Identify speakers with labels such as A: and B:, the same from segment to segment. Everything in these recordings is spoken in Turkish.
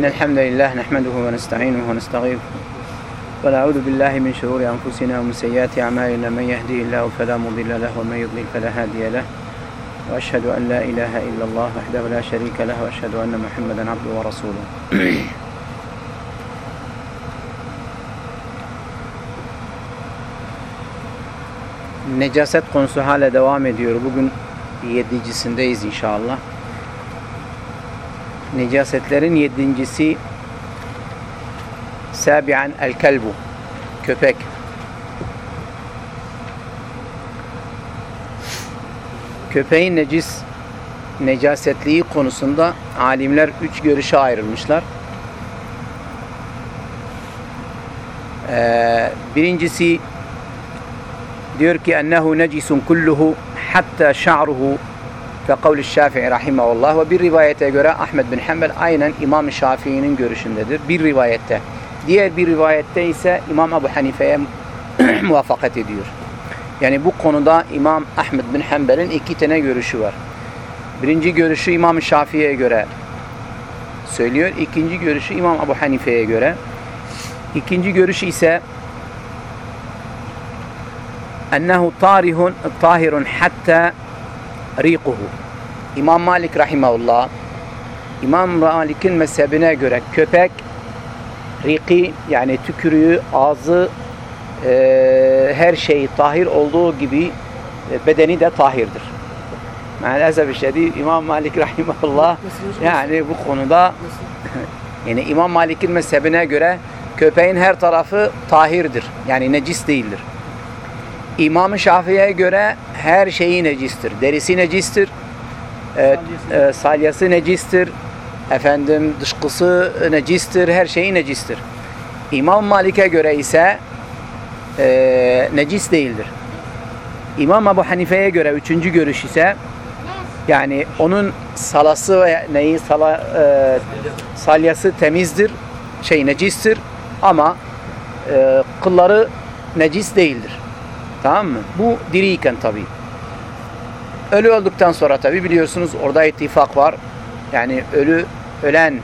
A: إن الحمد لله نحمده ونستعينه ونستغيثه ونعوذ بالله من شرور أنفسنا ومن سيئات أعمالنا من يهدي الله فلا مضل له ومن يضلل فلا هادي له وأشهد أن لا إله إلا الله وحده لا شريك له وأشهد أن محمدا عبده ورسوله Necaset konusu hala devam ediyor. Bugün yedincisindeyiz inşallah. Necasetlerin yedincisi Sabi'an el kelbu köpek. Köpeğin necis necasetliği konusunda alimler üç görüşe ayrılmışlar. Ee, birincisi diyor ki ennehu necisun kulluhu hatta şa'ruhu ve kavli Şafii rahimahullah ve bir rivayete göre Ahmed bin Hanbel aynen İmam Şafii'nin görüşündedir. Bir rivayette. Diğer bir rivayette ise İmam Ebu Hanife'ye muvaffakat ediyor. Yani bu konuda İmam Ahmed bin Hanbel'in iki tane görüşü var. Birinci görüşü İmam Şafii'ye göre söylüyor. İkinci görüşü İmam Ebu Hanife'ye göre. İkinci görüş ise ennehu tarihun tahirun hatta riquhu. İmam Malik rahimahullah İmam Malik'in mezhebine göre köpek riki yani tükürüğü, ağzı e, her şeyi tahir olduğu gibi e, bedeni de tahirdir. Maalesef şiddet İmam Malik rahimahullah yani bu konuda yani İmam Malik'in mezhebine göre köpeğin her tarafı tahirdir. Yani necis değildir. İmam-ı Şafii'ye göre her şeyi necistir. Derisi necistir. E, e, salyası necistir. Efendim dışkısı necistir. Her şeyi necistir. İmam Malik'e göre ise e, necis değildir. İmam Ebu Hanife'ye göre üçüncü görüş ise yani onun salası ve neyi sala, e, salyası temizdir. Şey necistir ama e, kılları necis değildir. Tamam mı? Bu diriyken tabi. Ölü olduktan sonra tabi biliyorsunuz orada ittifak var. Yani ölü ölen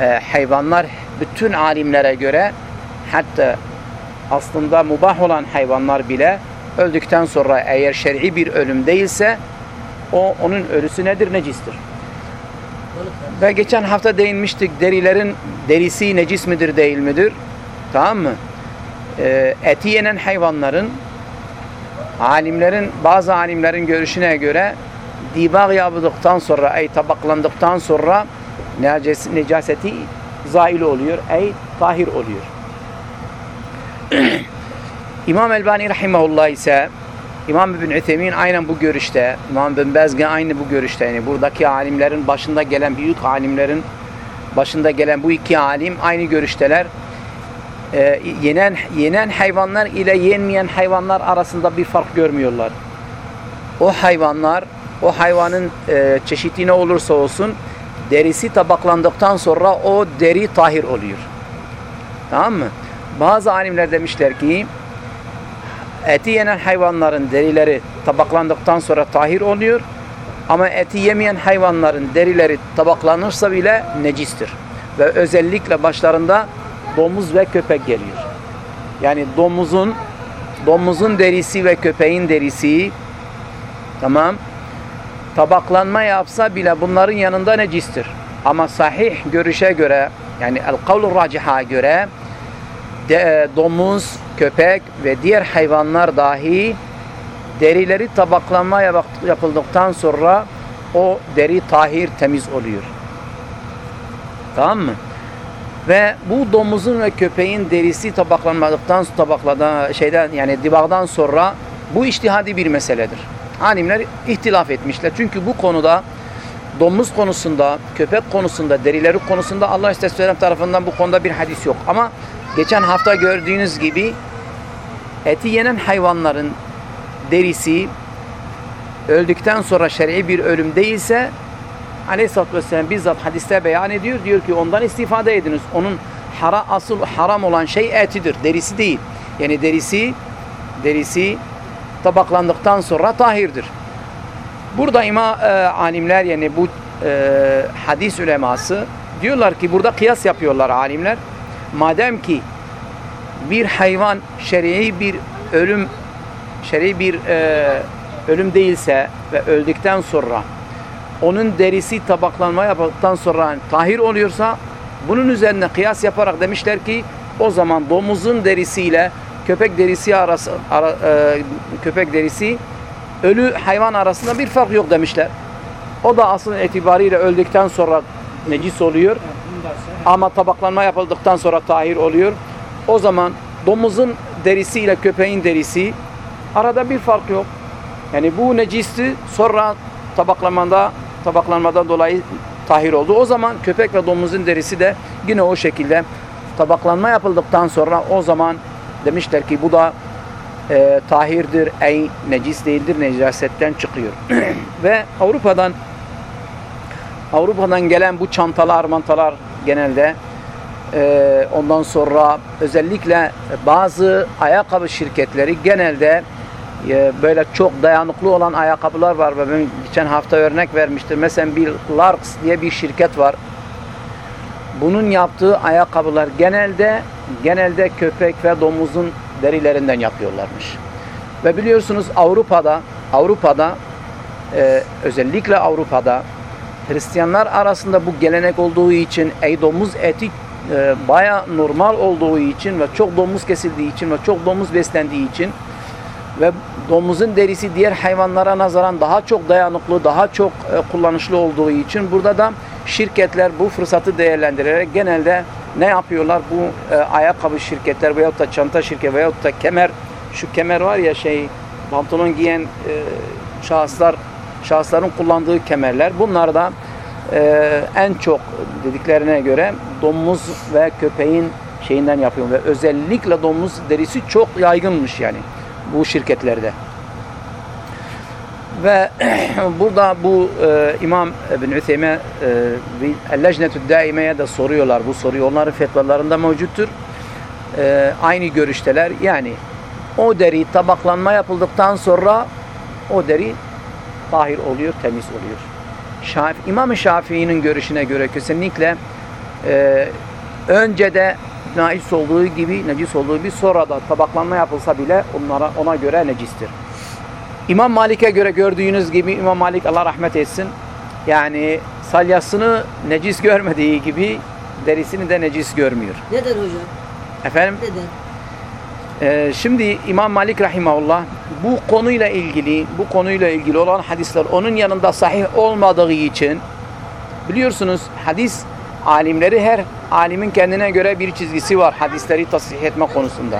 A: e, hayvanlar bütün alimlere göre hatta aslında mubah olan hayvanlar bile öldükten sonra eğer şer'i bir ölüm değilse o onun ölüsü nedir? Necistir. Ve geçen hafta değinmiştik derilerin derisi necis midir değil midir? Tamam mı? E, eti yenen hayvanların alimlerin bazı alimlerin görüşüne göre dibag yapıldıktan sonra ey tabaklandıktan sonra necaseti zail oluyor ey tahir oluyor. İmam Elbani rahimahullah ise İmam İbn Üthemin aynen bu görüşte, İmam bin Bezge aynı bu görüşte. Yani buradaki alimlerin başında gelen büyük alimlerin başında gelen bu iki alim aynı görüşteler e, yenen, yenen hayvanlar ile yenmeyen hayvanlar arasında bir fark görmüyorlar. O hayvanlar, o hayvanın e, çeşidi ne olursa olsun derisi tabaklandıktan sonra o deri tahir oluyor. Tamam mı? Bazı alimler demişler ki eti yenen hayvanların derileri tabaklandıktan sonra tahir oluyor. Ama eti yemeyen hayvanların derileri tabaklanırsa bile necistir. Ve özellikle başlarında domuz ve köpek geliyor. Yani domuzun domuzun derisi ve köpeğin derisi tamam tabaklanma yapsa bile bunların yanında necistir. Ama sahih görüşe göre yani el kavlu raciha göre de, domuz, köpek ve diğer hayvanlar dahi derileri tabaklanma yapıldıktan sonra o deri tahir temiz oluyor. Tamam mı? Ve bu domuzun ve köpeğin derisi tabaklanmadıktan tabakladan şeyden yani dibağdan sonra bu iştihadi bir meseledir. Alimler ihtilaf etmişler. Çünkü bu konuda domuz konusunda, köpek konusunda, derileri konusunda Allah Aleyhisselam tarafından bu konuda bir hadis yok. Ama geçen hafta gördüğünüz gibi eti yenen hayvanların derisi öldükten sonra şer'i bir ölüm değilse Aleyhisselatü Vesselam bizzat hadiste beyan ediyor. Diyor ki ondan istifade ediniz. Onun hara, asıl haram olan şey etidir. Derisi değil. Yani derisi derisi tabaklandıktan sonra tahirdir. Burada ima e, alimler yani bu e, hadis uleması diyorlar ki burada kıyas yapıyorlar alimler. Madem ki bir hayvan şer'i bir ölüm şer'i bir e, ölüm değilse ve öldükten sonra onun derisi tabaklanma yaptıktan sonra tahir oluyorsa bunun üzerine kıyas yaparak demişler ki o zaman domuzun derisiyle köpek derisi arası ara, e, köpek derisi ölü hayvan arasında bir fark yok demişler. O da asıl itibariyle öldükten sonra necis oluyor. Ama tabaklanma yapıldıktan sonra tahir oluyor. O zaman domuzun derisi ile köpeğin derisi arada bir fark yok. Yani bu necisti sonra tabaklanmada tabaklanmadan dolayı tahir oldu. O zaman köpek ve domuzun derisi de yine o şekilde tabaklanma yapıldıktan sonra o zaman demişler ki bu da e, tahirdir, ey necis değildir, necasetten çıkıyor. ve Avrupa'dan Avrupa'dan gelen bu çantalar, mantalar genelde e, ondan sonra özellikle bazı ayakkabı şirketleri genelde böyle çok dayanıklı olan ayakkabılar var ben geçen hafta örnek vermiştim. Mesela bir Larks diye bir şirket var. Bunun yaptığı ayakkabılar genelde genelde köpek ve domuzun derilerinden yapıyorlarmış. Ve biliyorsunuz Avrupa'da Avrupa'da e, özellikle Avrupa'da Hristiyanlar arasında bu gelenek olduğu için ey domuz eti e, baya normal olduğu için ve çok domuz kesildiği için ve çok domuz beslendiği için ve domuzun derisi diğer hayvanlara nazaran daha çok dayanıklı, daha çok e, kullanışlı olduğu için burada da şirketler bu fırsatı değerlendirerek genelde ne yapıyorlar? Bu e, ayakkabı şirketler veyahut da çanta şirketi veyahut da kemer, şu kemer var ya şey pantolon giyen e, şahıslar, şahısların kullandığı kemerler. Bunlar da e, en çok dediklerine göre domuz ve köpeğin şeyinden yapıyor ve özellikle domuz derisi çok yaygınmış yani bu şirketlerde. Ve burada bu e, İmam bin Ütheyme e, Lejnetü Daime'ye de soruyorlar bu soruyu. Onların fetvalarında mevcuttur. E, aynı görüşteler. Yani o deri tabaklanma yapıldıktan sonra o deri tahir oluyor, temiz oluyor. Şaf, İmam Şafii'nin görüşüne göre kesinlikle e, önce de necis olduğu gibi necis olduğu gibi sonra da tabaklanma yapılsa bile onlara ona göre necistir. İmam Malik'e göre gördüğünüz gibi İmam Malik Allah rahmet etsin. Yani salyasını necis görmediği gibi derisini de necis görmüyor.
B: Neden hocam?
A: Efendim?
B: Neden?
A: Ee, şimdi İmam Malik rahimahullah bu konuyla ilgili bu konuyla ilgili olan hadisler onun yanında sahih olmadığı için biliyorsunuz hadis alimleri her alimin kendine göre bir çizgisi var hadisleri tasih etme konusunda.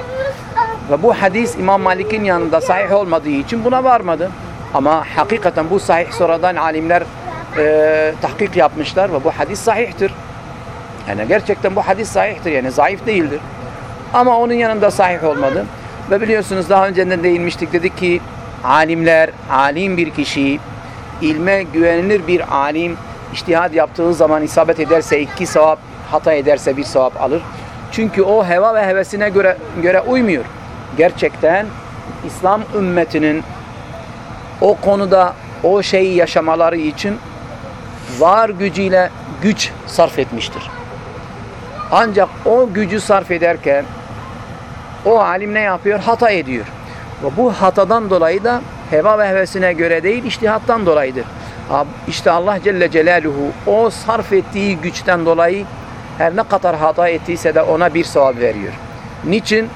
A: Ve bu hadis İmam Malik'in yanında sahih olmadığı için buna varmadı. Ama hakikaten bu sahih sonradan alimler e, tahkik yapmışlar ve bu hadis sahihtir. Yani gerçekten bu hadis sahihtir yani zayıf değildir. Ama onun yanında sahih olmadı. Ve biliyorsunuz daha önceden değinmiştik dedik ki alimler, alim bir kişi, ilme güvenilir bir alim iştihad yaptığı zaman isabet ederse iki sevap, hata ederse bir sevap alır. Çünkü o heva ve hevesine göre göre uymuyor. Gerçekten İslam ümmetinin o konuda o şeyi yaşamaları için var gücüyle güç sarf etmiştir. Ancak o gücü sarf ederken o alim ne yapıyor? Hata ediyor. Ve bu hatadan dolayı da heva ve hevesine göre değil, iştihattan dolayıdır. İşte Allah Celle Celaluhu o sarf ettiği güçten dolayı her ne kadar hata ettiyse de ona bir sevap veriyor. Niçin?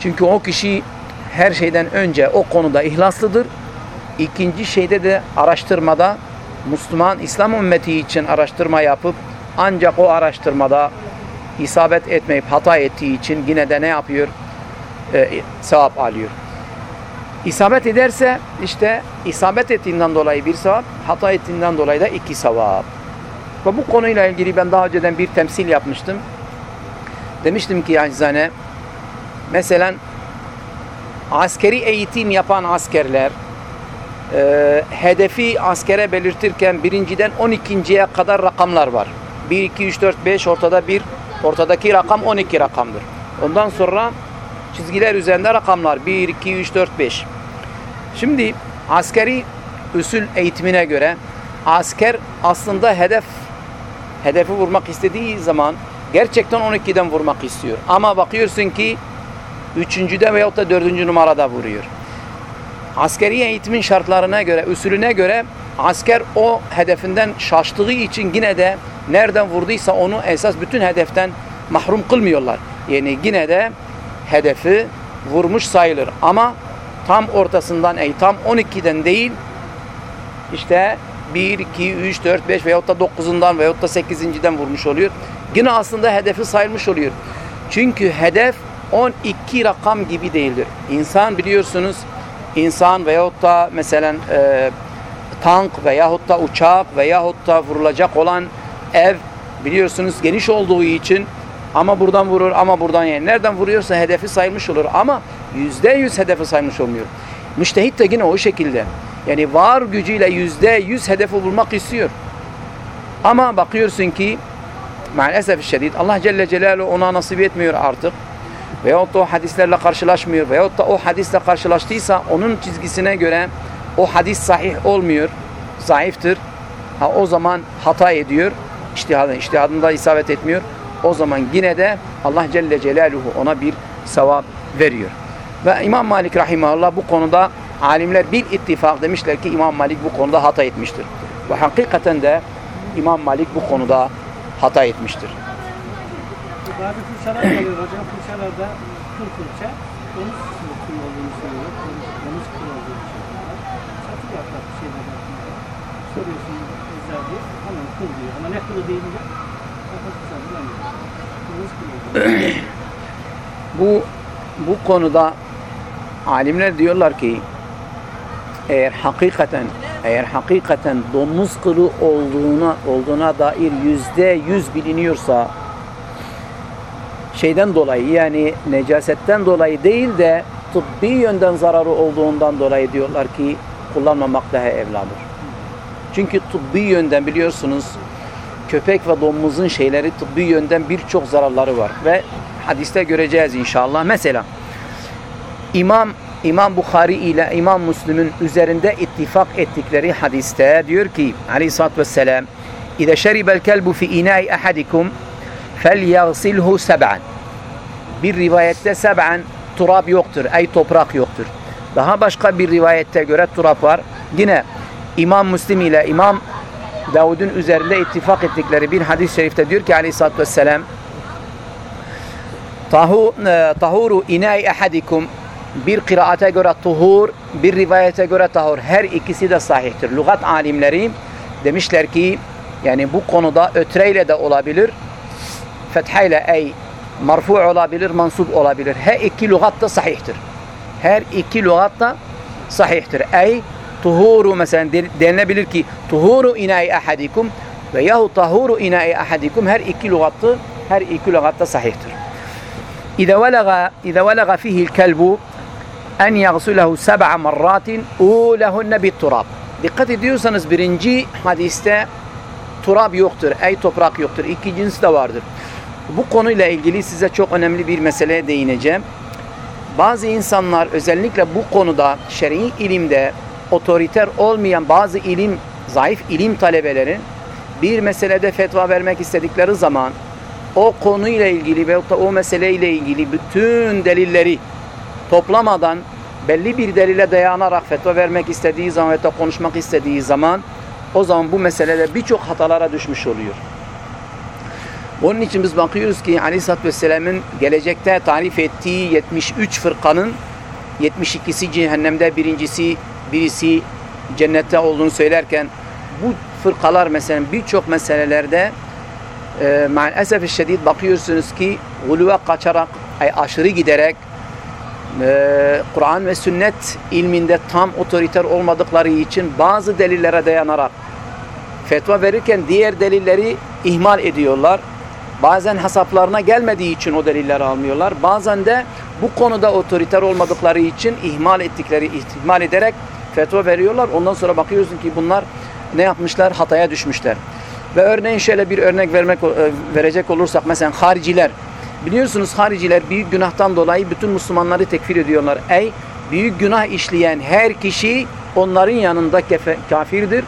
A: Çünkü o kişi her şeyden önce o konuda ihlaslıdır. İkinci şeyde de araştırmada Müslüman İslam ümmeti için araştırma yapıp ancak o araştırmada isabet etmeyip hata ettiği için yine de ne yapıyor? Ee, sevap alıyor. İsabet ederse işte isabet ettiğinden dolayı bir sevap, hata ettiğinden dolayı da iki sevap. Ve bu konuyla ilgili ben daha önceden bir temsil yapmıştım. Demiştim ki acizane mesela askeri eğitim yapan askerler e, hedefi askere belirtirken birinciden 12.ye kadar rakamlar var. 1, 2, 3, 4, 5 ortada bir ortadaki rakam 12 rakamdır. Ondan sonra çizgiler üzerinde rakamlar 1, 2, 3, 4, 5. Şimdi askeri usul eğitimine göre asker aslında hedef hedefi vurmak istediği zaman gerçekten 12'den vurmak istiyor. Ama bakıyorsun ki üçüncüde veyahut da dördüncü numarada vuruyor. Askeri eğitimin şartlarına göre, usulüne göre asker o hedefinden şaştığı için yine de nereden vurduysa onu esas bütün hedeften mahrum kılmıyorlar. Yani yine de hedefi vurmuş sayılır. Ama tam ortasından, ey tam 12'den değil, işte 1, 2, 3, 4, 5 veyahut da 9'undan veyahut da 8.den vurmuş oluyor. Yine aslında hedefi sayılmış oluyor. Çünkü hedef 12 rakam gibi değildir. İnsan biliyorsunuz insan veyahut da mesela e, tank veyahut da uçak veyahut da vurulacak olan ev biliyorsunuz geniş olduğu için ama buradan vurur ama buradan yani nereden vuruyorsa hedefi sayılmış olur ama yüzde yüz hedefi sayılmış olmuyor. Müştehit de yine o şekilde. Yani var gücüyle yüzde yüz hedefi bulmak istiyor. Ama bakıyorsun ki maalesef şiddet Allah Celle Celaluhu ona nasip etmiyor artık. Veyahut da o hadislerle karşılaşmıyor. Veyahut da o hadisle karşılaştıysa onun çizgisine göre o hadis sahih olmuyor. Zayıftır. Ha, o zaman hata ediyor. İçtihadın, içtihadında isabet etmiyor. O zaman yine de Allah Celle Celaluhu ona bir sevap veriyor. Ve İmam Malik Rahimahullah bu konuda alimler bir ittifak demişler ki İmam Malik bu konuda hata etmiştir. Ve hakikaten de İmam Malik bu konuda hata etmiştir.
B: Bazı fırçalar geliyor hocam. Fırçalarda kıl fırça. Domuz olduğunu söylüyor. Domuz olduğunu söylüyorlar. Satır yaprak bir şeyler yapmıyor. Soruyorsun eczacıya. Hemen kıl diyor. Ama ne kılı deyince kafası bulamıyor. Domuz kıl olduğunu.
A: Bu bu konuda alimler diyorlar ki eğer hakikaten eğer hakikaten domuz kılı olduğuna olduğuna dair yüzde yüz biliniyorsa şeyden dolayı yani necasetten dolayı değil de tıbbi yönden zararı olduğundan dolayı diyorlar ki kullanmamak daha evladır. Çünkü tıbbi yönden biliyorsunuz köpek ve domuzun şeyleri tıbbi yönden birçok zararları var ve hadiste göreceğiz inşallah. Mesela İmam İmam Bukhari ile İmam Müslim'in üzerinde ittifak ettikleri hadiste diyor ki Aleyhisselatü Vesselam İze şeribel kelbu fi inai ahadikum felyaghsilhu seb'an Bir rivayette seb'an turab yoktur. Ey toprak yoktur. Daha başka bir rivayette göre turab var. Yine İmam Müslim ile İmam Davud'un üzerinde ittifak ettikleri bir hadis-i şerifte diyor ki Aleyhisselatü Vesselam e, tahuru inai ahadikum bir kıraate göre tuhur, bir rivayete göre tahur. Her ikisi de sahihtir. Lugat alimleri demişler ki yani bu konuda ötreyle de olabilir. Fethayla ey marfu olabilir, mansup olabilir. Her iki lugat da sahihtir. Her iki lugat da sahihtir. Ey tuhuru mesela denilebilir ki tuhuru inai ahadikum veyahu tahuru inai ahadikum her iki lügattı her iki lügatta sahihtir. İza velaga iza velaga fihi'l kelbu en yagsulahu seb'a marratin ulehunne bit turab. Dikkat ediyorsanız birinci hadiste turab yoktur. Ey toprak yoktur. İki cins de vardır. Bu konuyla ilgili size çok önemli bir meseleye değineceğim. Bazı insanlar özellikle bu konuda şer'i ilimde otoriter olmayan bazı ilim, zayıf ilim talebeleri bir meselede fetva vermek istedikleri zaman o konuyla ilgili veyahut da o meseleyle ilgili bütün delilleri toplamadan belli bir delile dayanarak fetva vermek istediği zaman veyahut konuşmak istediği zaman o zaman bu meselede birçok hatalara düşmüş oluyor. Onun için biz bakıyoruz ki Aleyhisselatü Vesselam'ın gelecekte tarif ettiği 73 fırkanın 72'si cehennemde birincisi birisi cennette olduğunu söylerken bu fırkalar mesela birçok meselelerde e, maalesef şiddet bakıyorsunuz ki guluva kaçarak ay aşırı giderek e, Kur'an ve sünnet ilminde tam otoriter olmadıkları için bazı delillere dayanarak fetva verirken diğer delilleri ihmal ediyorlar. Bazen hesaplarına gelmediği için o delilleri almıyorlar. Bazen de bu konuda otoriter olmadıkları için ihmal ettikleri, ihmal ederek fetva veriyorlar. Ondan sonra bakıyorsun ki bunlar ne yapmışlar? Hataya düşmüşler. Ve örneğin şöyle bir örnek vermek verecek olursak mesela hariciler. Biliyorsunuz hariciler büyük günahtan dolayı bütün Müslümanları tekfir ediyorlar. Ey büyük günah işleyen her kişi onların yanında kafirdir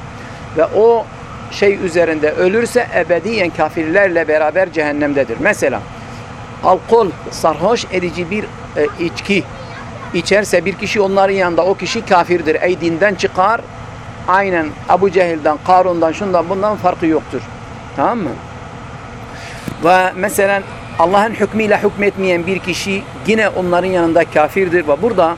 A: ve o şey üzerinde ölürse ebediyen kafirlerle beraber cehennemdedir. Mesela alkol sarhoş edici bir e, içki içerse bir kişi onların yanında o kişi kafirdir. Ey dinden çıkar. Aynen Abu Cehil'den, Karun'dan, şundan bundan farkı yoktur. Tamam mı? Ve mesela Allah'ın hükmüyle hükmetmeyen bir kişi yine onların yanında kafirdir. Ve burada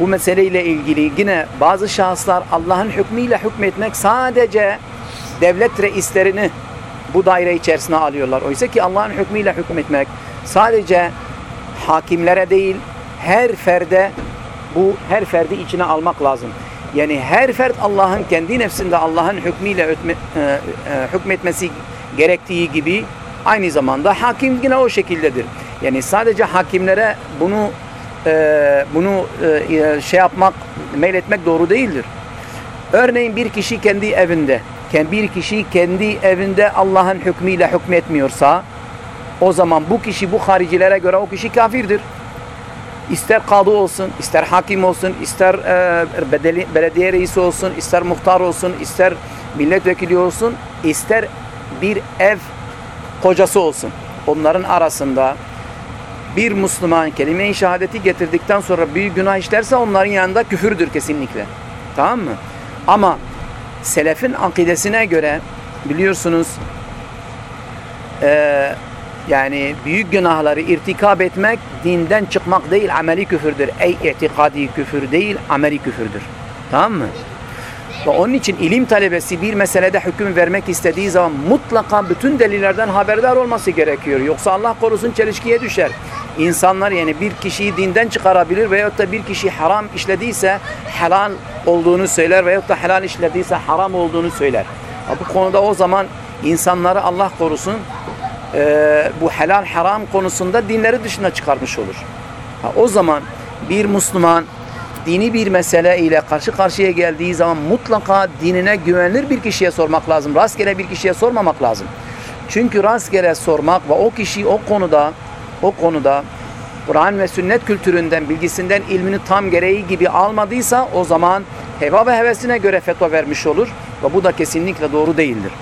A: bu meseleyle ilgili yine bazı şahıslar Allah'ın hükmüyle hükmetmek sadece devlet reislerini bu daire içerisine alıyorlar. Oysa ki Allah'ın hükmüyle hükmetmek sadece hakimlere değil her ferde bu her ferdi içine almak lazım. Yani her fert Allah'ın kendi nefsinde Allah'ın hükmüyle ötme, e, e, hükmetmesi gerektiği gibi aynı zamanda hakim yine o şekildedir. Yani sadece hakimlere bunu e, bunu e, şey yapmak, meyletmek doğru değildir. Örneğin bir kişi kendi evinde, bir kişi kendi evinde Allah'ın hükmüyle hükmetmiyorsa o zaman bu kişi bu haricilere göre o kişi kafirdir. İster kadı olsun, ister hakim olsun, ister e, belediye reisi olsun, ister muhtar olsun, ister milletvekili olsun, ister bir ev kocası olsun. Onların arasında bir Müslüman kelime-i şehadeti getirdikten sonra büyük günah işlerse onların yanında küfürdür kesinlikle. Tamam mı? Ama selefin akidesine göre biliyorsunuz e, yani büyük günahları irtikab etmek dinden çıkmak değil ameli küfürdür. Ey itikadi küfür değil ameli küfürdür. Tamam mı? Ve onun için ilim talebesi bir meselede hüküm vermek istediği zaman mutlaka bütün delillerden haberdar olması gerekiyor. Yoksa Allah korusun çelişkiye düşer. İnsanlar yani bir kişiyi dinden çıkarabilir veyahut da bir kişi haram işlediyse helal olduğunu söyler veyahut da helal işlediyse haram olduğunu söyler. Bu konuda o zaman insanları Allah korusun e, bu helal haram konusunda dinleri dışına çıkarmış olur. Ha, o zaman bir Müslüman dini bir mesele ile karşı karşıya geldiği zaman mutlaka dinine güvenilir bir kişiye sormak lazım. Rastgele bir kişiye sormamak lazım. Çünkü rastgele sormak ve o kişi o konuda o konuda Kur'an ve sünnet kültüründen, bilgisinden ilmini tam gereği gibi almadıysa o zaman heva ve hevesine göre fetva vermiş olur ve bu da kesinlikle doğru değildir.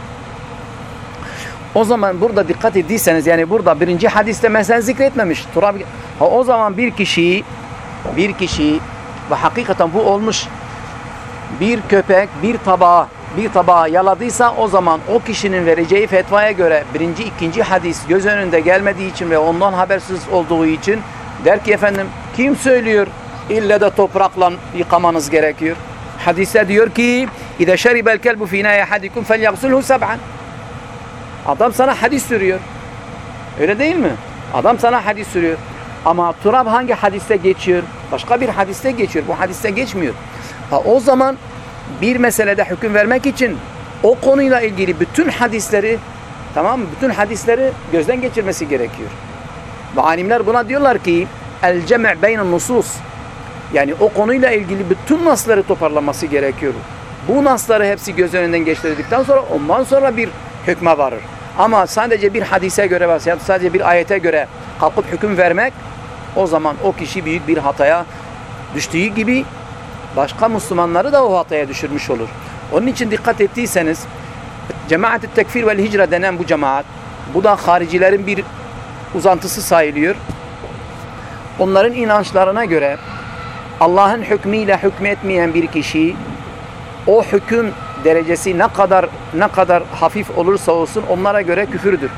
A: O zaman burada dikkat ettiyseniz yani burada birinci hadiste mesela zikretmemiş. Turab ha, o zaman bir kişi bir kişi ve hakikaten bu olmuş bir köpek bir tabağa bir tabağa yaladıysa o zaman o kişinin vereceği fetvaya göre birinci ikinci hadis göz önünde gelmediği için ve ondan habersiz olduğu için der ki efendim kim söylüyor ille de toprakla yıkamanız gerekiyor. Hadiste diyor ki اِذَا شَرِبَ الْكَلْبُ فِي نَايَ حَدِكُمْ فَلْيَغْسُلْهُ سَبْعًا Adam sana hadis sürüyor. Öyle değil mi? Adam sana hadis sürüyor. Ama turab hangi hadiste geçiyor? Başka bir hadiste geçiyor. Bu hadiste geçmiyor. Ha, o zaman bir meselede hüküm vermek için o konuyla ilgili bütün hadisleri tamam mı? Bütün hadisleri gözden geçirmesi gerekiyor. Ve alimler buna diyorlar ki el cem' beynen nusus yani o konuyla ilgili bütün nasları toparlaması gerekiyor. Bu nasları hepsi göz önünden geçirdikten sonra ondan sonra bir hükme varır. Ama sadece bir hadise göre veya sadece bir ayete göre kalkıp hüküm vermek o zaman o kişi büyük bir hataya düştüğü gibi başka Müslümanları da o hataya düşürmüş olur. Onun için dikkat ettiyseniz cemaat-i tekfir ve hicre denen bu cemaat bu da haricilerin bir uzantısı sayılıyor. Onların inançlarına göre Allah'ın hükmüyle hükmetmeyen bir kişi o hüküm derecesi ne kadar ne kadar hafif olursa olsun onlara göre küfürdür.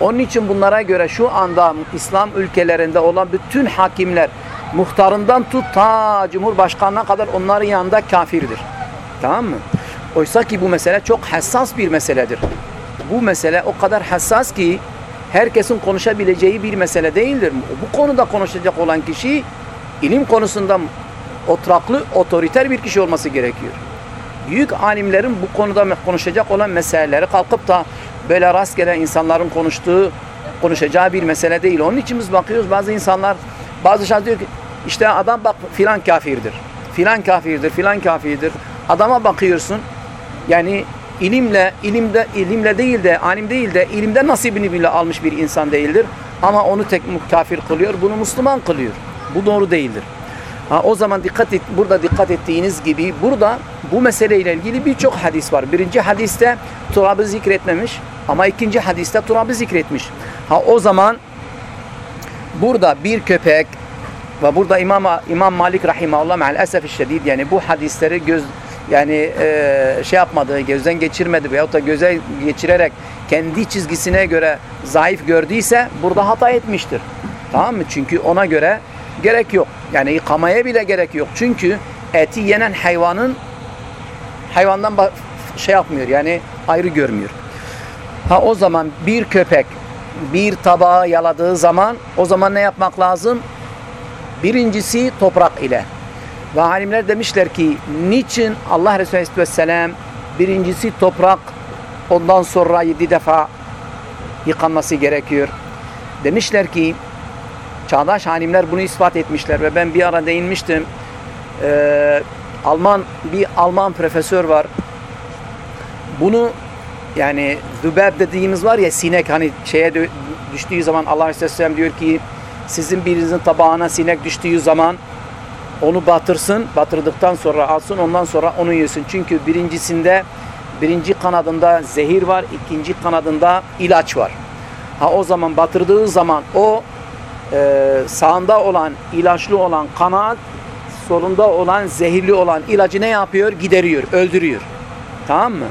A: Onun için bunlara göre şu anda İslam ülkelerinde olan bütün hakimler muhtarından tut ta cumhurbaşkanına kadar onların yanında kafirdir. Tamam mı? Oysa ki bu mesele çok hassas bir meseledir. Bu mesele o kadar hassas ki herkesin konuşabileceği bir mesele değildir. Bu konuda konuşacak olan kişi ilim konusunda oturaklı, otoriter bir kişi olması gerekiyor büyük alimlerin bu konuda konuşacak olan meseleleri kalkıp da böyle rastgele insanların konuştuğu, konuşacağı bir mesele değil. Onun için biz bakıyoruz bazı insanlar, bazı şeyler diyor ki işte adam bak filan kafirdir. Filan kafirdir, filan kafirdir. Adama bakıyorsun yani ilimle, ilimde, ilimle değil de, alim değil de ilimde nasibini bile almış bir insan değildir. Ama onu tek kafir kılıyor, bunu Müslüman kılıyor. Bu doğru değildir. Ha, o zaman dikkat et, burada dikkat ettiğiniz gibi burada bu meseleyle ilgili birçok hadis var. Birinci hadiste turabı zikretmemiş ama ikinci hadiste turabı zikretmiş. Ha o zaman burada bir köpek ve burada İmam İmam Malik rahimahullah me'al esef şedid yani bu hadisleri göz yani e, şey yapmadı, gözden geçirmedi veyahut da göze geçirerek kendi çizgisine göre zayıf gördüyse burada hata etmiştir. Tamam mı? Çünkü ona göre gerek yok. Yani yıkamaya bile gerek yok. Çünkü eti yenen hayvanın hayvandan şey yapmıyor. Yani ayrı görmüyor. Ha o zaman bir köpek bir tabağı yaladığı zaman o zaman ne yapmak lazım? Birincisi toprak ile. Ve alimler demişler ki niçin Allah Resulü Aleyhisselam birincisi toprak ondan sonra yedi defa yıkanması gerekiyor. Demişler ki çağdaş alimler bunu ispat etmişler ve ben bir ara değinmiştim. Ee, Alman bir Alman profesör var. Bunu yani zübeb dediğimiz var ya sinek hani şeye düştüğü zaman Allah Aleyhisselam diyor ki sizin birinizin tabağına sinek düştüğü zaman onu batırsın. Batırdıktan sonra alsın ondan sonra onu yesin. Çünkü birincisinde birinci kanadında zehir var. ikinci kanadında ilaç var. Ha o zaman batırdığı zaman o e, sağında olan ilaçlı olan kanat solunda olan zehirli olan ilacı ne yapıyor? Gideriyor, öldürüyor. Tamam mı?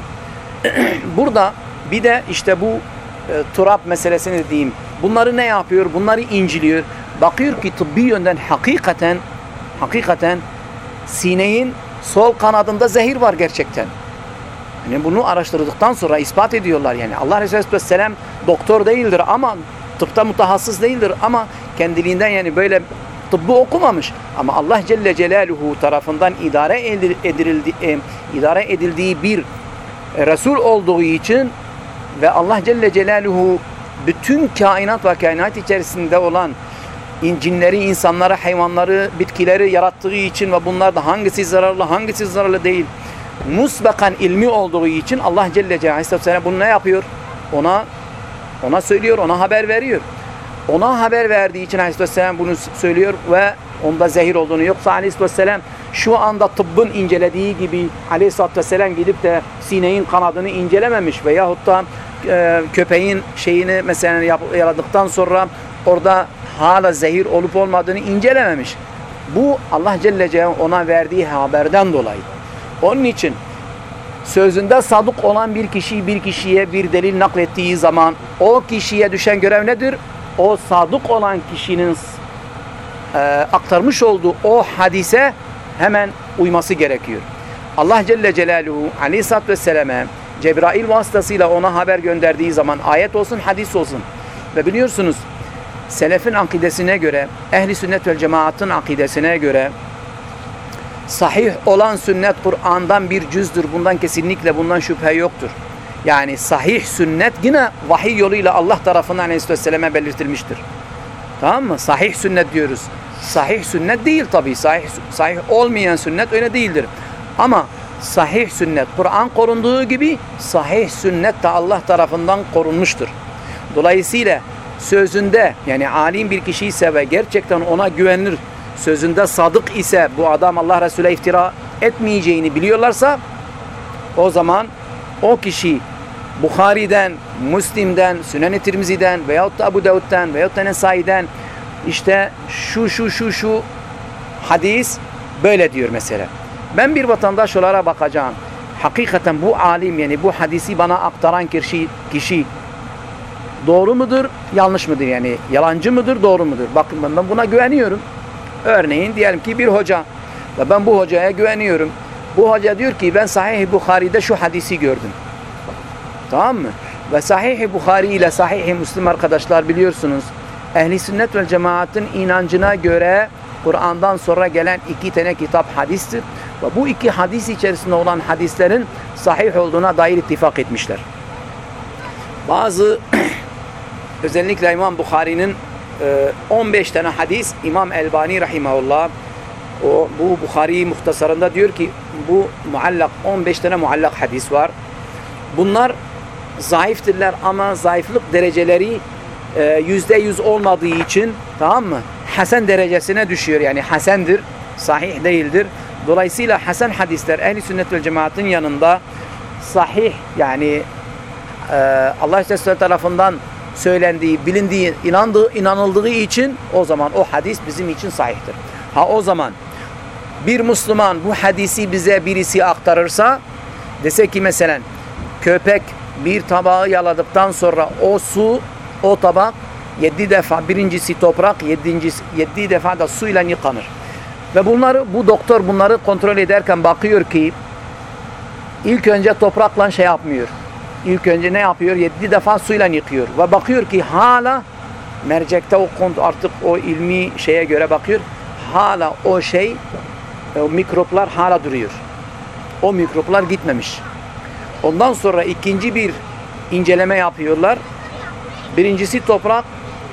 A: Burada bir de işte bu e, turap meselesini diyeyim. Bunları ne yapıyor? Bunları inciliyor. Bakıyor ki tıbbi yönden hakikaten hakikaten sineğin sol kanadında zehir var gerçekten. Yani bunu araştırdıktan sonra ispat ediyorlar yani. Allah Resulü Aleyhisselam doktor değildir ama tıpta mutahassıs değildir ama kendiliğinden yani böyle tıbbı okumamış. Ama Allah Celle Celaluhu tarafından idare edildi, e, idare edildiği bir e, Resul olduğu için ve Allah Celle Celaluhu bütün kainat ve kainat içerisinde olan cinleri, insanları, hayvanları, bitkileri yarattığı için ve bunlar da hangisi zararlı, hangisi zararlı değil. Musbakan ilmi olduğu için Allah Celle Celaluhu bunu ne yapıyor? Ona ona söylüyor, ona haber veriyor. Ona haber verdiği için Aleyhisselam bunu söylüyor ve onda zehir olduğunu. Yoksa Aleyhisselam şu anda tıbbın incelediği gibi Aleyhisselam gidip de sineğin kanadını incelememiş veyahut da e, köpeğin şeyini mesela yaradıktan sonra orada hala zehir olup olmadığını incelememiş. Bu Allah Celle Celaluhu ona verdiği haberden dolayı. Onun için sözünde sadık olan bir kişi bir kişiye bir delil naklettiği zaman o kişiye düşen görev nedir? O sadık olan kişinin e, aktarmış olduğu o hadise hemen uyması gerekiyor. Allah Celle Celaluhu Aleyhisselatü Vesselam'e Cebrail vasıtasıyla ona haber gönderdiği zaman ayet olsun hadis olsun. Ve biliyorsunuz selefin akidesine göre, ehli sünnet ve cemaatın akidesine göre sahih olan sünnet Kur'an'dan bir cüzdür. Bundan kesinlikle bundan şüphe yoktur. Yani sahih sünnet yine vahiy yoluyla Allah tarafından Aleyhisselam'a belirtilmiştir. Tamam mı? Sahih sünnet diyoruz. Sahih sünnet değil tabi. Sahih, sahih olmayan sünnet öyle değildir. Ama sahih sünnet Kur'an korunduğu gibi sahih sünnet de Allah tarafından korunmuştur. Dolayısıyla sözünde yani alim bir kişi ise ve gerçekten ona güvenilir sözünde sadık ise bu adam Allah Resulü'ne iftira etmeyeceğini biliyorlarsa o zaman o kişi Bukhari'den, Müslim'den, Sünen-i Tirmizi'den veyahut da Abu Davud'dan veyahut da Nesai'den işte şu şu şu şu hadis böyle diyor mesela. Ben bir vatandaş olarak bakacağım. Hakikaten bu alim yani bu hadisi bana aktaran kişi, kişi doğru mudur, yanlış mıdır yani? Yalancı mıdır, doğru mudur? Bakın ben buna güveniyorum. Örneğin diyelim ki bir hoca ve ben bu hocaya güveniyorum. Bu hoca diyor ki ben Sahih-i Bukhari'de şu hadisi gördüm. Tamam mı? Ve Sahih-i Bukhari ile Sahih-i Müslim arkadaşlar biliyorsunuz. Ehli sünnet ve cemaatin inancına göre Kur'an'dan sonra gelen iki tane kitap hadistir. Ve bu iki hadis içerisinde olan hadislerin sahih olduğuna dair ittifak etmişler. Bazı özellikle İmam Bukhari'nin 15 tane hadis İmam Elbani rahimahullah o bu Bukhari muhtasarında diyor ki bu muallak 15 tane muallak hadis var. Bunlar zayıftırlar ama zayıflık dereceleri yüzde yüz olmadığı için tamam mı? Hasen derecesine düşüyor yani hasendir. sahih değildir. Dolayısıyla hasen hadisler ehli sünnet ve cemaatin yanında sahih yani e, Allah Resulü tarafından söylendiği, bilindiği, inandığı, inanıldığı için o zaman o hadis bizim için sahihtir. Ha o zaman bir Müslüman bu hadisi bize birisi aktarırsa dese ki mesela köpek bir tabağı yaladıktan sonra o su, o tabak yedi defa birincisi toprak, yedincisi, yedi defa da suyla yıkanır. Ve bunları bu doktor bunları kontrol ederken bakıyor ki ilk önce toprakla şey yapmıyor. İlk önce ne yapıyor? Yedi defa suyla yıkıyor. Ve bakıyor ki hala mercekte o kont artık o ilmi şeye göre bakıyor. Hala o şey o mikroplar hala duruyor. O mikroplar gitmemiş. Ondan sonra ikinci bir inceleme yapıyorlar. Birincisi toprak.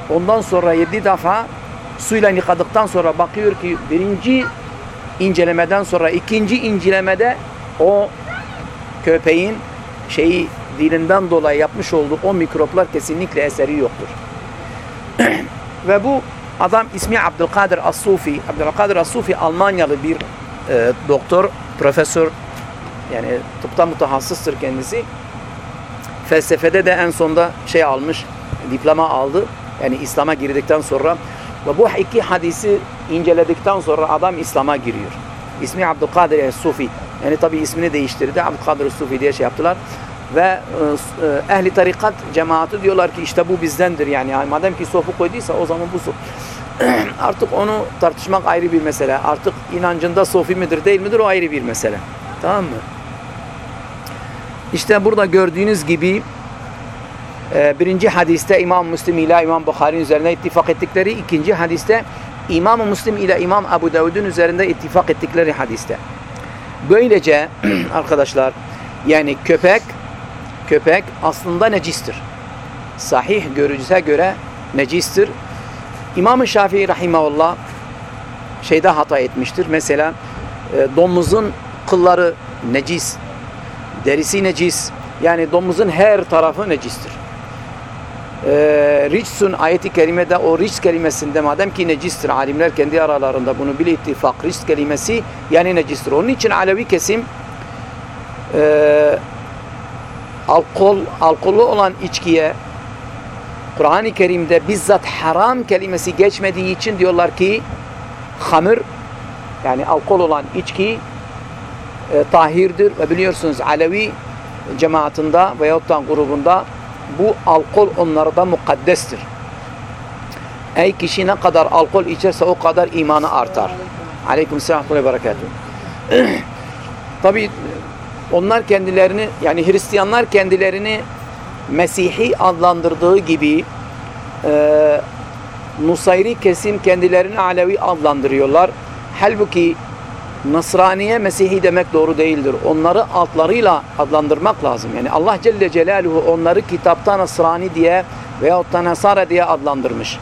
A: Ondan sonra yedi defa suyla yıkadıktan sonra bakıyor ki birinci incelemeden sonra ikinci incelemede o köpeğin şeyi dilinden dolayı yapmış olduğu o mikroplar kesinlikle eseri yoktur. Ve bu adam ismi Abdülkadir As-Sufi. Abdülkadir As-Sufi Almanyalı bir e, doktor, profesör yani tıpta mutahassıstır kendisi. Felsefede de en sonda şey almış, diploma aldı. Yani İslam'a girdikten sonra ve bu iki hadisi inceledikten sonra adam İslam'a giriyor. İsmi Abdülkadir Sufi. Yani tabi ismini değiştirdi. Abdülkadir Sufi diye şey yaptılar. Ve e, e, ehli tarikat cemaati diyorlar ki işte bu bizdendir yani. yani madem ki sofu koyduysa o zaman bu sofu. Artık onu tartışmak ayrı bir mesele. Artık inancında sofi midir değil midir o ayrı bir mesele. Tamam mı? İşte burada gördüğünüz gibi e, birinci hadiste İmam Müslim ile İmam Bukhari'nin üzerine ittifak ettikleri, ikinci hadiste İmam Müslim ile İmam Ebu Davud'un üzerinde ittifak ettikleri hadiste. Böylece arkadaşlar yani köpek köpek aslında necistir. Sahih görücüse göre necistir. İmam-ı Şafii rahimahullah şeyde hata etmiştir. Mesela e, domuzun kılları necis, derisi necis. Yani domuzun her tarafı necistir. E, Ricsun ayeti kerimede o rics kelimesinde madem ki necistir alimler kendi aralarında bunu bile ittifak rics kelimesi yani necistir. Onun için Alevi kesim e, alkol, alkollü olan içkiye Kur'an-ı Kerim'de bizzat haram kelimesi geçmediği için diyorlar ki hamır yani alkol olan içki e, tahirdir ve biliyorsunuz Alevi cemaatinde veyahut da grubunda bu alkol onlarda mukaddestir. Ey kişi ne kadar alkol içerse o kadar imanı artar. Aleyküm selam ve berekatuhu. Tabi onlar kendilerini yani Hristiyanlar kendilerini Mesih'i adlandırdığı gibi e, Nusayri kesim kendilerini Alevi adlandırıyorlar. Halbuki Nasraniye Mesih'i demek doğru değildir. Onları altlarıyla adlandırmak lazım. Yani Allah Celle Celaluhu onları kitapta Nasrani diye veyahut da Nasara diye adlandırmış.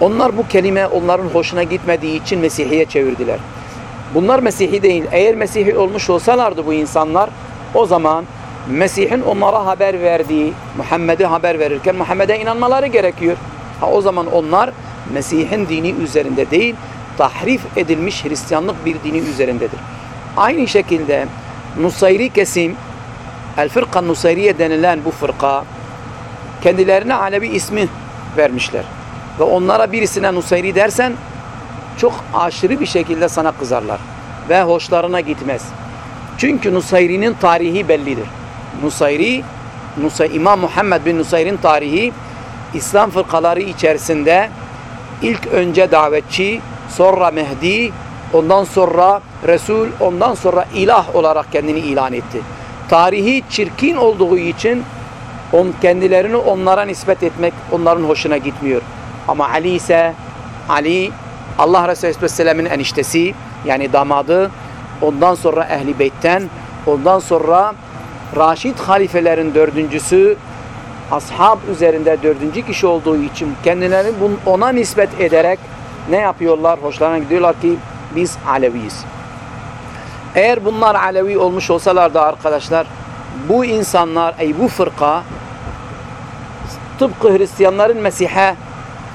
A: Onlar bu kelime onların hoşuna gitmediği için Mesih'iye çevirdiler. Bunlar Mesih'i değil. Eğer Mesih'i olmuş olsalardı bu insanlar o zaman Mesih'in onlara haber verdiği, Muhammed'e haber verirken Muhammed'e inanmaları gerekiyor. Ha, o zaman onlar Mesih'in dini üzerinde değil, tahrif edilmiş Hristiyanlık bir dini üzerindedir. Aynı şekilde Nusayri kesim, El Fırka Nusayriye denilen bu fırka, kendilerine Alevi ismi vermişler. Ve onlara birisine Nusayri dersen, çok aşırı bir şekilde sana kızarlar. Ve hoşlarına gitmez. Çünkü Nusayri'nin tarihi bellidir. Nusayri, Nusay, İmam Muhammed bin Nusayr'in tarihi İslam fırkaları içerisinde ilk önce davetçi, sonra Mehdi, ondan sonra Resul, ondan sonra ilah olarak kendini ilan etti. Tarihi çirkin olduğu için on, kendilerini onlara nispet etmek onların hoşuna gitmiyor. Ama Ali ise Ali Allah Resulü Aleyhisselam'ın eniştesi yani damadı ondan sonra Ehli Beyt'ten ondan sonra Raşid halifelerin dördüncüsü ashab üzerinde dördüncü kişi olduğu için kendilerini ona nispet ederek ne yapıyorlar? Hoşlarına gidiyorlar ki biz Aleviyiz. Eğer bunlar Alevi olmuş olsalar da arkadaşlar bu insanlar, ey bu fırka tıpkı Hristiyanların Mesih'e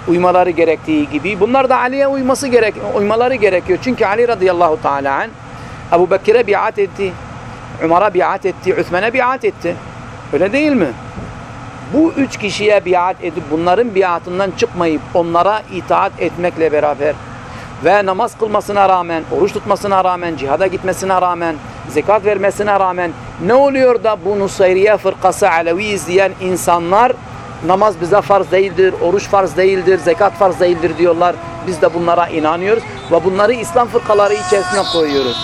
A: uymaları gerektiği gibi bunlar da Ali'ye uyması gerek uymaları gerekiyor. Çünkü Ali radıyallahu teala an Ebu Bekir'e biat etti. Umar'a biat etti. Üthmen'e biat etti. Öyle değil mi? Bu üç kişiye biat edip bunların biatından çıkmayıp onlara itaat etmekle beraber ve namaz kılmasına rağmen, oruç tutmasına rağmen, cihada gitmesine rağmen, zekat vermesine rağmen ne oluyor da bu Nusayriye fırkası Alevi izleyen insanlar namaz bize farz değildir, oruç farz değildir, zekat farz değildir diyorlar. Biz de bunlara inanıyoruz ve bunları İslam fırkaları içerisine koyuyoruz.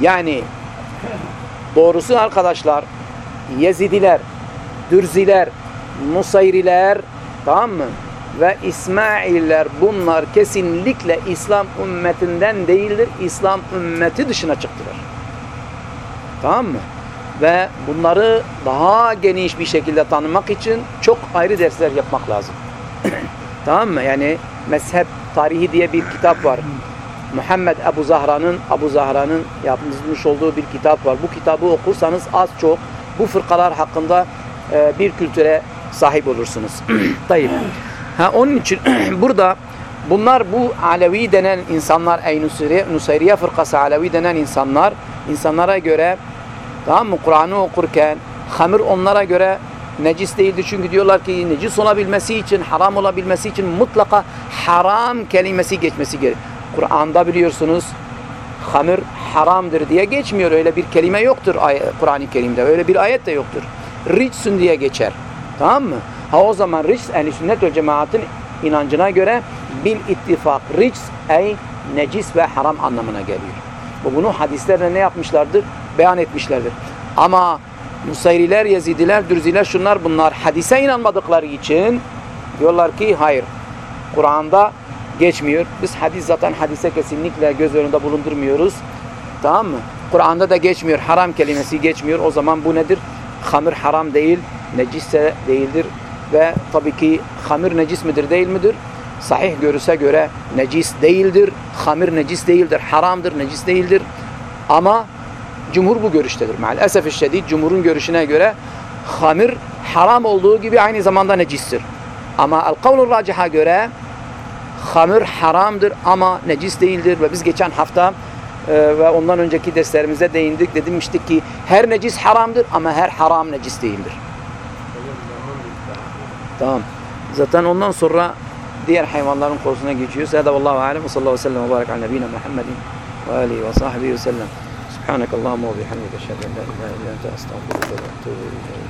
A: Yani doğrusu arkadaşlar Yezidiler, Dürziler, Nusayriler tamam mı? Ve İsmaililer bunlar kesinlikle İslam ümmetinden değildir. İslam ümmeti dışına çıktılar. Tamam mı? Ve bunları daha geniş bir şekilde tanımak için çok ayrı dersler yapmak lazım. tamam mı? Yani mezhep tarihi diye bir kitap var. Muhammed Ebu Zahra'nın Ebu Zahra'nın yapmış olduğu bir kitap var. Bu kitabı okursanız az çok bu fırkalar hakkında e, bir kültüre sahip olursunuz. Tayyip. Ha onun için burada bunlar bu Alevi denen insanlar, ey Nusayriye, Nusayriye fırkası Alevi denen insanlar insanlara göre tamam mı Kur'an'ı okurken hamir onlara göre necis değildir. Çünkü diyorlar ki necis olabilmesi için, haram olabilmesi için mutlaka haram kelimesi geçmesi gerek. Kur'an'da biliyorsunuz hamir haramdır diye geçmiyor. Öyle bir kelime yoktur Kur'an-ı Kerim'de. Öyle bir ayet de yoktur. Ricsun diye geçer. Tamam mı? Ha o zaman rics ehli sünnet ve cemaatin inancına göre bil ittifak rics ey necis ve haram anlamına geliyor. Bu bunu hadislerle ne yapmışlardır? Beyan etmişlerdir. Ama Musayriler, Yezidiler, Dürziler şunlar bunlar hadise inanmadıkları için diyorlar ki hayır. Kur'an'da geçmiyor. Biz hadis zaten hadise kesinlikle göz önünde bulundurmuyoruz. Tamam mı? Kur'an'da da geçmiyor. Haram kelimesi geçmiyor. O zaman bu nedir? Hamir haram değil, necisse değildir. Ve tabii ki hamir necis midir değil midir? Sahih görürse göre necis değildir. Hamir necis değildir. Haramdır, necis değildir. Ama cumhur bu görüştedir. Maalesef şiddet cumhurun görüşüne göre hamir haram olduğu gibi aynı zamanda necistir. Ama el-kavlur raciha göre hamir haramdır ama necis değildir ve biz geçen hafta e, ve ondan önceki derslerimizde değindik demiştik ki her necis haramdır ama her haram necis değildir. Tamam. Zaten ondan sonra diğer hayvanların konusuna geçiyoruz. Hada vallahu alem ve sallallahu aleyhi ve sellem ve barik ala Muhammedin ve alihi ve sahbihi ve sellem. Subhanakallahumma ve bihamdike eşhedü en la ilahe illa ente estağfiruke ve etûbü ileyk.